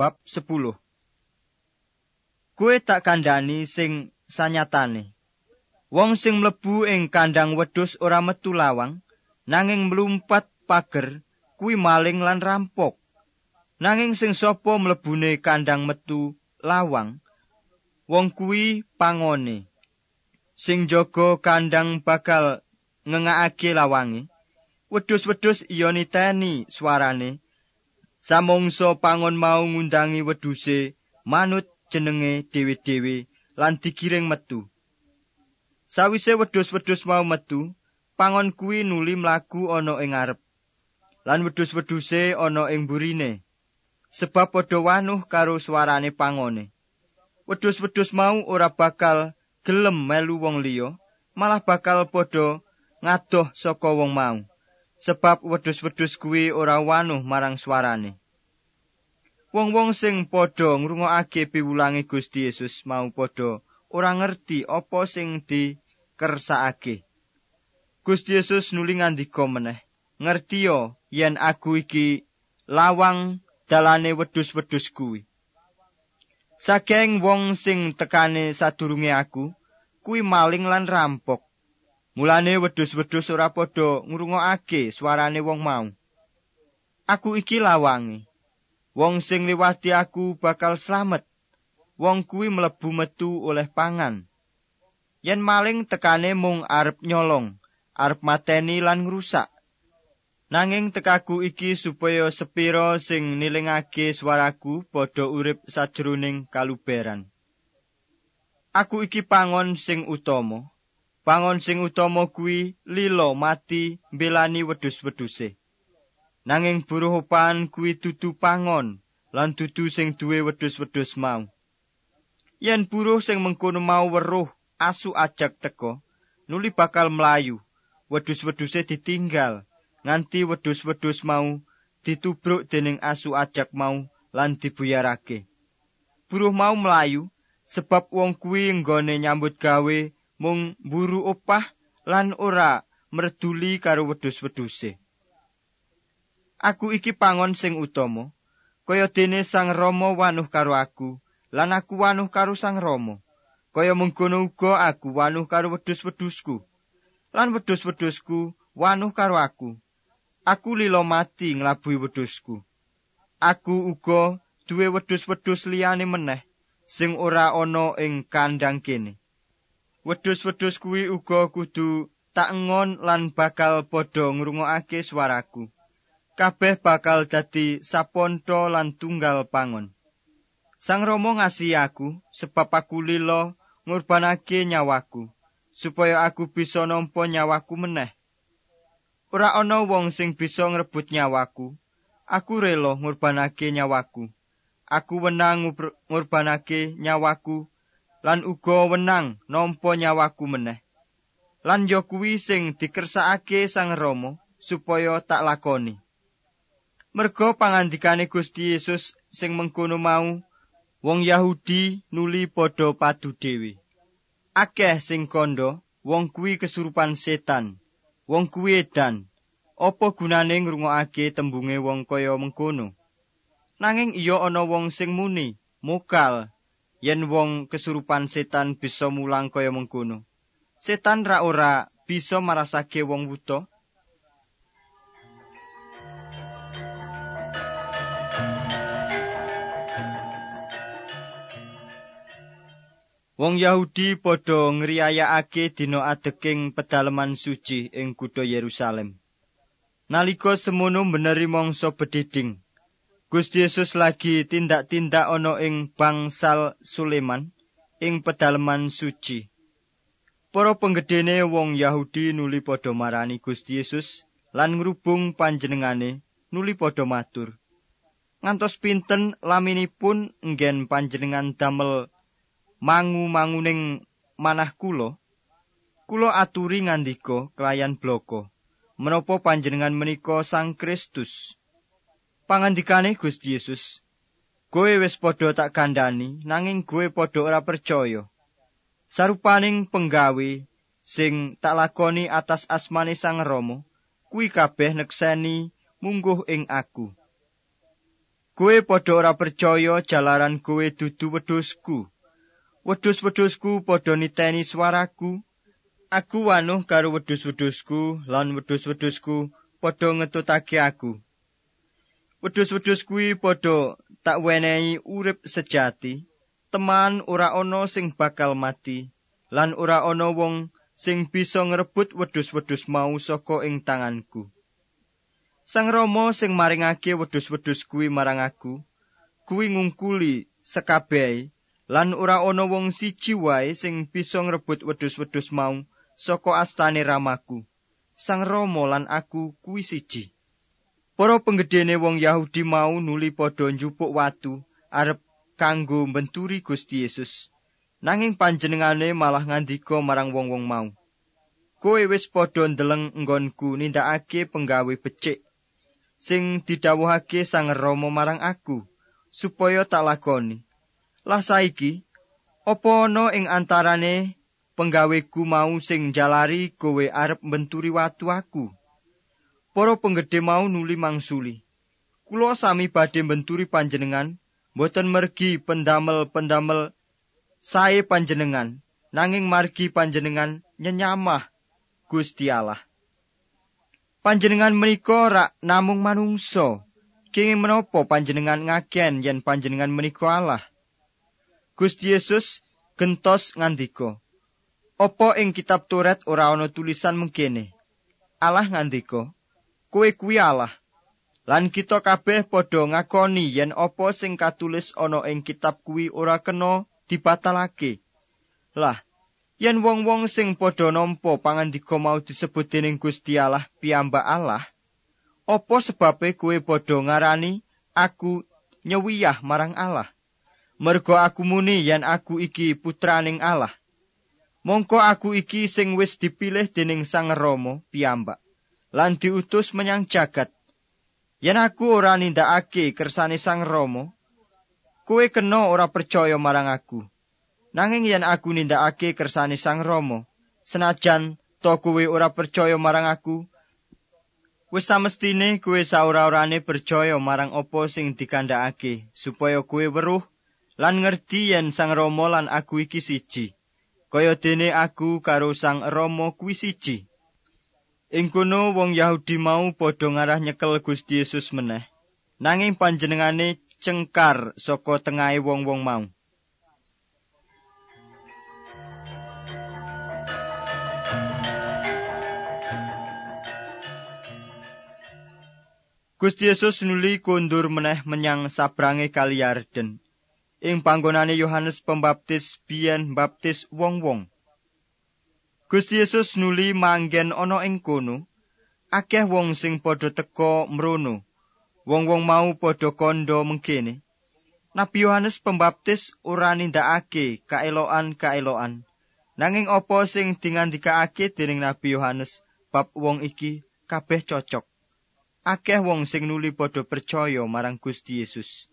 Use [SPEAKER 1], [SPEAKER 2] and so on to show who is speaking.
[SPEAKER 1] Bab 10 Kue tak kandhani sing sanyatane. Wong sing mlebu ing kandang wedhus ora metu lawang, nanging mlumpat pager kuwi maling lan rampok. Nanging sing sapa mlebune kandang metu lawang, wong kuwi pangone. Sing jaga kandang bakal ngengakake lawange. Wedhus-wedhus iya niteni swarane. Samongso pangon mau ngundangi wedhuse manut jenenge dhewe-dhewe lan digiring metu. Sawise wedhus-wedhus mau metu, pangon kuwi nuli mlaku ana ing ngarep. Lan wedhus-wedhuse ana ing burine. Sebab padha wanuh karo swarane pangone. Wedhus-wedhus mau ora bakal gelem melu wong liya, malah bakal padha ngadoh saka wong mau. sebab wedhus-wedhus kuwi ora wanuh marang swarane. Wong-wong sing padha ngrungokake piwulange Gusti Yesus mau padha ora ngerti apa sing dikersakake. Gusti Yesus nuli ngandika meneh, "Ngerti yo yen aku iki lawang dalane wedhus-wedhus kuwi." Saking wong sing tekane sadurunge aku, kuwi maling lan rampok. Mulane wedhus-wedhus ora padha ngrungokake swarane wong mau. Aku iki lawange. Wong sing liwati aku bakal slamet. Wong kuwi mlebu metu oleh pangan. Yen maling tekane mung arep nyolong, arep mateni lan ngrusak. Nanging tekaku iki supaya sepiro sing nilingake swaraku padha urip sajroning kaluberan. Aku iki pangon sing utama. pangon sing utama kuwi lilo mati mbelani wedhus-wedhuse nanging buruh upan kuwi dudu pangon lan dudu sing duwe wedhus-wedhus mau yen buruh sing mengkono mau weruh asu ajak teko nuli bakal mlayu wedhus-wedhuse ditinggal nganti wedhus-wedhus mau ditubruk dening asu ajak mau lan dibuyarake buruh mau mlayu sebab wong kuwi nggone nyambut gawe mung mburu opah lan ora merduli karo wedhus-wedhuse. Aku iki pangon sing utama, kaya dene Sang Rama wanuh karo aku, lan aku wanuh karo Sang Rama. Kaya mengkono uga aku wanuh karo wedhus-wedhusku. Lan wedhus-wedhusku wanuh karo aku. Aku lilo mati nglabuhi wedhusku. Aku uga duwe wedhus-wedhus liyane meneh sing ora ana ing kandang kene. wedhus-wedhus kuwi uga kudu tak ngon lan bakal padha ngrungokake swaraku. Kabeh bakal dadi saponto lan tunggal pangon. Sang Rama ngasihi aku sebab aku lilo ngurbanake nyawaku supaya aku bisa nampa nyawaku meneh. Ora ana wong sing bisa ngrebut nyawaku. Aku rela ngurbanake nyawaku. Aku wenang ngurbanake nyawaku lan uga wenang nampa nyawaku meneh. Lan ya kuwi sing dikersakake Sang Rama supaya tak lakoni. Merga pangandikane Gusti Yesus sing mengkono mau, wong Yahudi nuli padha padu dhewe. Akeh sing kandha wong kuwi kesurupan setan. Wong kuwi edan. Apa gunane ngrungokake tembunge wong kaya mengkono? Nanging iya ana wong sing muni, mokal yen wong kesurupan setan bisa mulang kaya mengkono. Setan ra ora bisa marasake wong wuta. Wong Yahudi padha ngriyayakake dina adeking pedalaman suci ing kutha Yerusalem. Nalika semono beneri mangsa bedhedhing, Gusti Yesus lagi tindak-tindak ana ing bangsal Sulaiman ing pedalaman suci. Para penggedene wong Yahudi nuli padha marani Gusti Yesus lan ngrubung panjenengane nuli padha matur. Ngantos pinten laminipun nggen panjenengan damel mangu-manguning manah kula? Kula aturi ngandika kelayan bloko. Menapa panjenengan menika Sang Kristus? pangandikane Gusti Yesus. Kowe wis padha tak kandhani nanging kowe padha ora percaya. Sarupaning penggawe sing tak lakoni atas asmane Sang Rama, kuwi kabeh nekseni mungguh ing aku. Kowe padha ora percaya jalaran kowe dudu wedhusku. Wedhus-wedhusku padha niteni swaraku. Aku wanuh karo wedhus-wedhusku lan wedhus-wedhusku padha ngetutake aku. Wedhus-wedhus kuwi padha tak wenehi urip sejati. Teman ora ana sing bakal mati lan ora ana wong sing bisa ngrebut wedhus-wedhus mau saka ing tanganku. Sang Rama sing maringake wedhus-wedhus kuwi marang aku, kuwi ngungkuli sekabehe lan ora ana wong siji wae sing bisa ngrebut wedhus-wedhus mau saka astane Ramaku. Sang Rama lan aku kuwi siji. Para penggedene wong Yahudi mau nuli padha njupuk watu arep kanggo mbenturi Gusti Yesus. Nanging panjenengane malah ngandika marang wong-wong mau. Kowe wis padha ndeleng nggonku nindakake penggawe becik sing didhawuhake Sang Rama marang aku supaya tak lakoni. Lah saiki apa ana ing antarane penggaweku mau sing jalari kowe arep mbenturi watu aku? Para penggede mau nuli mangsuli. Kula sami badhe mbenturi panjenengan, mboten mergi pendamel-pendamel sae panjenengan, nanging margi panjenengan nyenyamah Gusti Allah. Panjenengan menika rak namung manungsa. Kenging menapa panjenengan ngaken yen panjenengan menika Allah? Gusti Yesus gentos ngandika, "Apa ing kitab Taurat ora ana tulisan mengkene? Allah ngandika, kowe kuwi Allah. Lan kita kabeh padha ngakoni yen apa sing katulis ana ing kitab kuwi ora kena dibatalake. Lah, yen wong-wong sing padha nampa pangandika mau disebut dening Gusti Allah piyambak Allah, apa sebabe kowe padha ngarani aku nyewiyah marang Allah? Mergo aku muni yen aku iki putraning Allah. Mongko aku iki sing wis dipilih dening Sang Rama piyambak. lan diutus menyang jagat. Yen aku ora nindakake kersane Sang Rama, kowe kena ora percaya marang aku. Nanging yen aku nindakake kersane Sang Rama, senajan to kowe ora percaya marang aku, wis samestine kowe saora-orane percaya marang apa sing dikandhakake supaya kowe weruh lan ngerti yen Sang Rama lan aku iki siji. Kaya dene aku karo Sang Rama kuwi siji. Ing kono wong Yahudi mau padha ngarah nyekel Gusti Yesus meneh. Nanging panjenengane cengkar saka tengahe wong-wong mau. Gusti Yesus nuli kondur meneh menyang sabrange kali Yarden. Ing panggonane Yohanes Pembaptis biyen baptis wong-wong. Gusti Yesus nuli manggen ana ing kono. Akeh wong sing padha teka mrono. Wong-wong mau padha kandha mengkene. Nabi Yohanes Pembaptis ora nindakake kaeloan-kaeloan. Nanging apa sing dingandikake dening Nabi Yohanes bab wong iki kabeh cocok. Akeh wong sing nuli padha percaya marang Gusti Yesus.